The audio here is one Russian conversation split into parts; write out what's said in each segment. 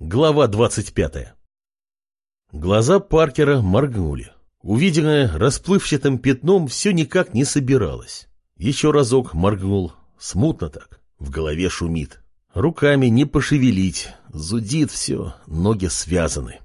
Глава 25. Глаза Паркера моргнули. Увиденное расплывчатым пятном все никак не собиралось. Еще разок моргнул. Смутно так. В голове шумит. Руками не пошевелить. Зудит все. Ноги связаны.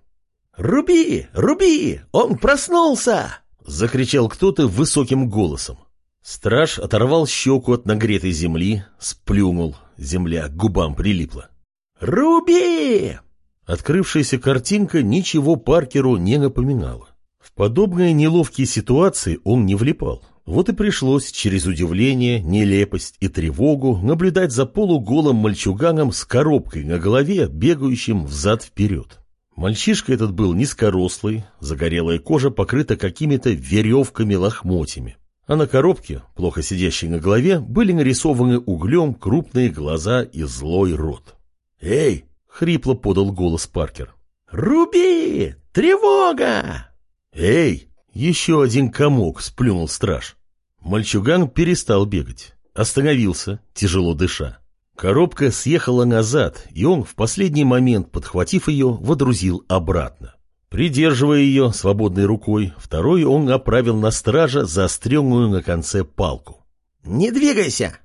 «Руби! Руби! Он проснулся!» Закричал кто-то высоким голосом. Страж оторвал щеку от нагретой земли, сплюнул. Земля к губам прилипла. «Руби!» Открывшаяся картинка ничего Паркеру не напоминала. В подобные неловкие ситуации он не влипал. Вот и пришлось через удивление, нелепость и тревогу наблюдать за полуголым мальчуганом с коробкой на голове, бегающим взад-вперед. Мальчишка этот был низкорослый, загорелая кожа покрыта какими-то веревками-лохмотьями. А на коробке, плохо сидящей на голове, были нарисованы углем крупные глаза и злой рот. «Эй!» — хрипло подал голос Паркер. «Руби! Тревога!» «Эй!» — еще один комок сплюнул страж. Мальчуган перестал бегать. Остановился, тяжело дыша. Коробка съехала назад, и он в последний момент, подхватив ее, водрузил обратно. Придерживая ее свободной рукой, второй он направил на стража заостренную на конце палку. «Не двигайся!»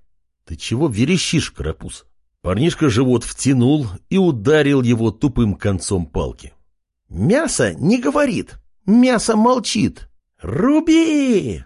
«Ты чего верещишь, карапуз?» Парнишка живот втянул и ударил его тупым концом палки. «Мясо не говорит, мясо молчит. Руби!»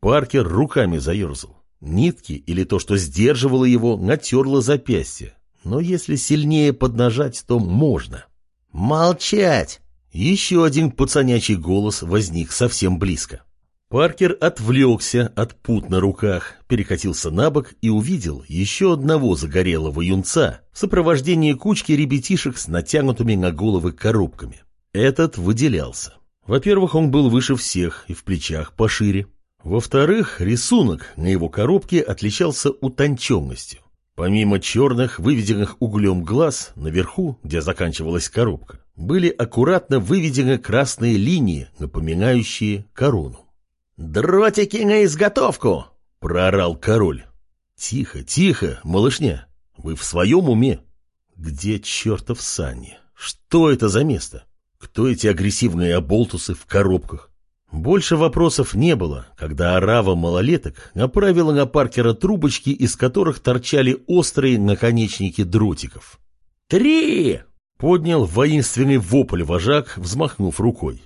Паркер руками заерзал. Нитки или то, что сдерживало его, натерло запястье. Но если сильнее поднажать, то можно. «Молчать!» Еще один пацанячий голос возник совсем близко. Паркер отвлекся от пут на руках, перекатился на бок и увидел еще одного загорелого юнца в сопровождении кучки ребятишек с натянутыми на головы коробками. Этот выделялся. Во-первых, он был выше всех и в плечах пошире. Во-вторых, рисунок на его коробке отличался утонченностью. Помимо черных, выведенных углем глаз, наверху, где заканчивалась коробка, были аккуратно выведены красные линии, напоминающие корону. «Дротики на изготовку!» — проорал король. «Тихо, тихо, малышня, вы в своем уме? Где чертов Санни? Что это за место? Кто эти агрессивные оболтусы в коробках?» Больше вопросов не было, когда орава малолеток направила на Паркера трубочки, из которых торчали острые наконечники дротиков. «Три!» — поднял воинственный вопль вожак, взмахнув рукой.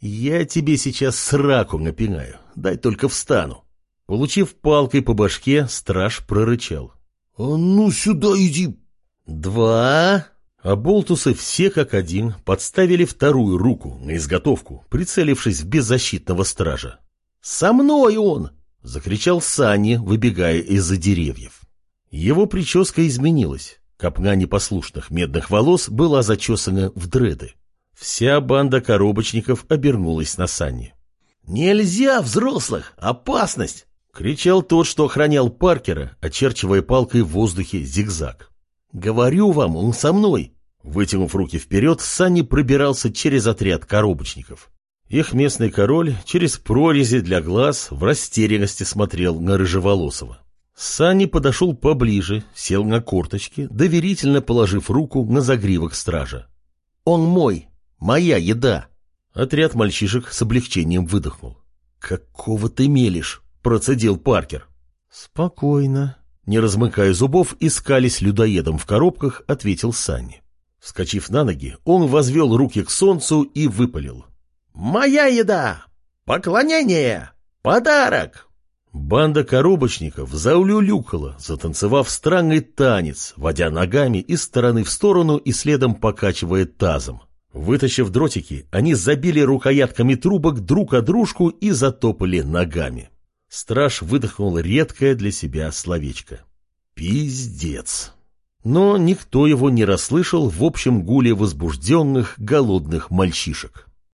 «Я тебе сейчас сраку напинаю, дай только встану». Получив палкой по башке, страж прорычал. «А ну сюда иди!» «Два...» А болтусы все как один подставили вторую руку на изготовку, прицелившись в беззащитного стража. «Со мной он!» — закричал Сани, выбегая из-за деревьев. Его прическа изменилась. Копна непослушных медных волос была зачесана в дреды. Вся банда коробочников обернулась на Санни. «Нельзя, взрослых! Опасность!» — кричал тот, что охранял Паркера, очерчивая палкой в воздухе зигзаг. «Говорю вам, он со мной!» Вытянув руки вперед, Санни пробирался через отряд коробочников. Их местный король через прорези для глаз в растерянности смотрел на Рыжеволосого. Санни подошел поближе, сел на корточки, доверительно положив руку на загривок стража. «Он мой!» Моя еда!» Отряд мальчишек с облегчением выдохнул. «Какого ты мелешь?» – процедил Паркер. «Спокойно». Не размыкая зубов, искались людоедом в коробках, ответил Санни. Вскочив на ноги, он возвел руки к солнцу и выпалил. «Моя еда! Поклонение! Подарок!» Банда коробочников заулюлюкала, затанцевав странный танец, водя ногами из стороны в сторону и следом покачивая тазом. Вытащив дротики, они забили рукоятками трубок друг о дружку и затопали ногами. Страж выдохнул редкое для себя словечко. «Пиздец!» Но никто его не расслышал в общем гуле возбужденных, голодных мальчишек.